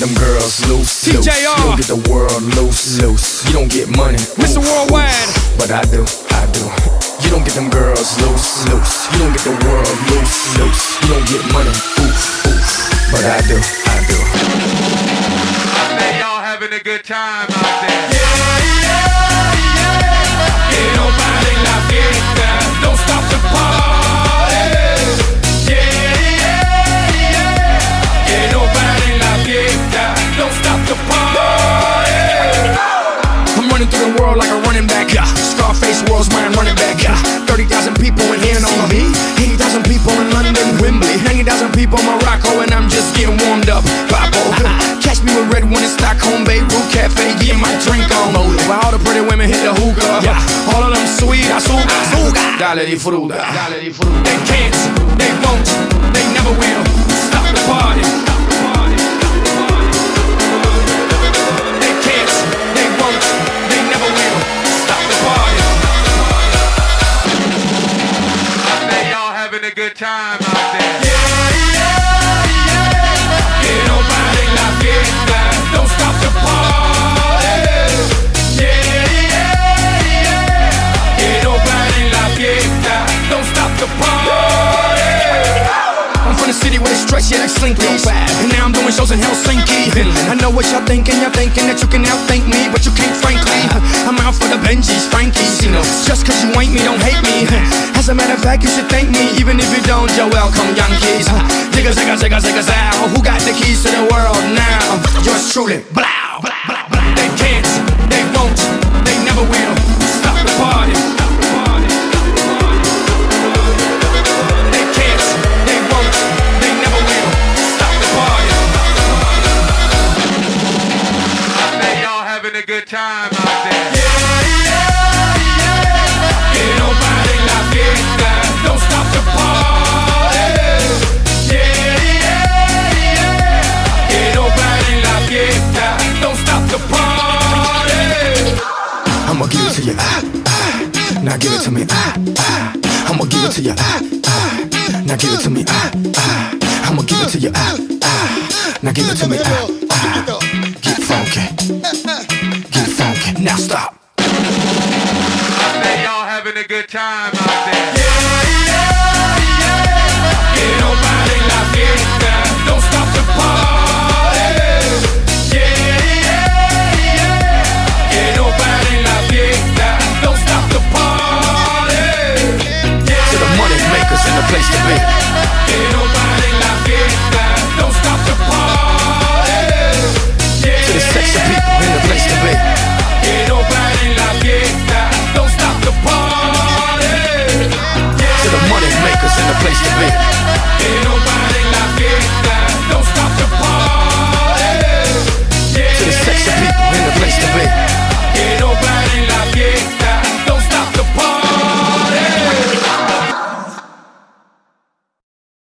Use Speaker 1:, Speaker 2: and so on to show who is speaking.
Speaker 1: get them girls loose, loose.
Speaker 2: TJR.
Speaker 1: You don't get the world loose, loose. You don't get money,
Speaker 2: Mr.
Speaker 1: oof,
Speaker 2: Worldwide.
Speaker 1: oof. But I do, I do. You don't get them girls loose, loose. You don't get the world loose, loose. You don't get money, oof, oof. But I do, I do.
Speaker 3: Say y'all having a good time out there.
Speaker 2: Dale di fruta. Dale di. They can't, they won't, they never will. Stop the party. They can't, they won't, they never will. Stop the party.
Speaker 3: I y'all having a good time out there.
Speaker 2: Que no pare la fiesta, the party. I'm from the city where they stretch, yeah, like slinkies. And now I'm doing shows in Helsinki. I know what y'all thinking, y'all thinking that you can outthink me, but you can't, frankly. I'm out for the Benjis, Frankies. You know, just cause you ain't me, don't hate me. As a matter of fact, you should thank me, even if you don't. You're welcome, Yankees. Zigga, zigga, zigga, zigga, zow. Who got the keys to the world now? Yours truly, blow. They can't, they won't,
Speaker 3: having a good time out there.
Speaker 2: Que no pare la fiesta, don't stop the party. Yeah, yeah, yeah. Que no pare la fiesta, don't stop the party.
Speaker 1: I'ma give it to you, ah, ah. Now give it to me, ah, ah. I'ma give it to you, ah, ah. Now give it to me, ah, ah. I'ma give it to you, ah, ah. Now give it to me, ah, ah. Get funky,
Speaker 3: having a good time out there. Yeah, yeah, yeah. yeah.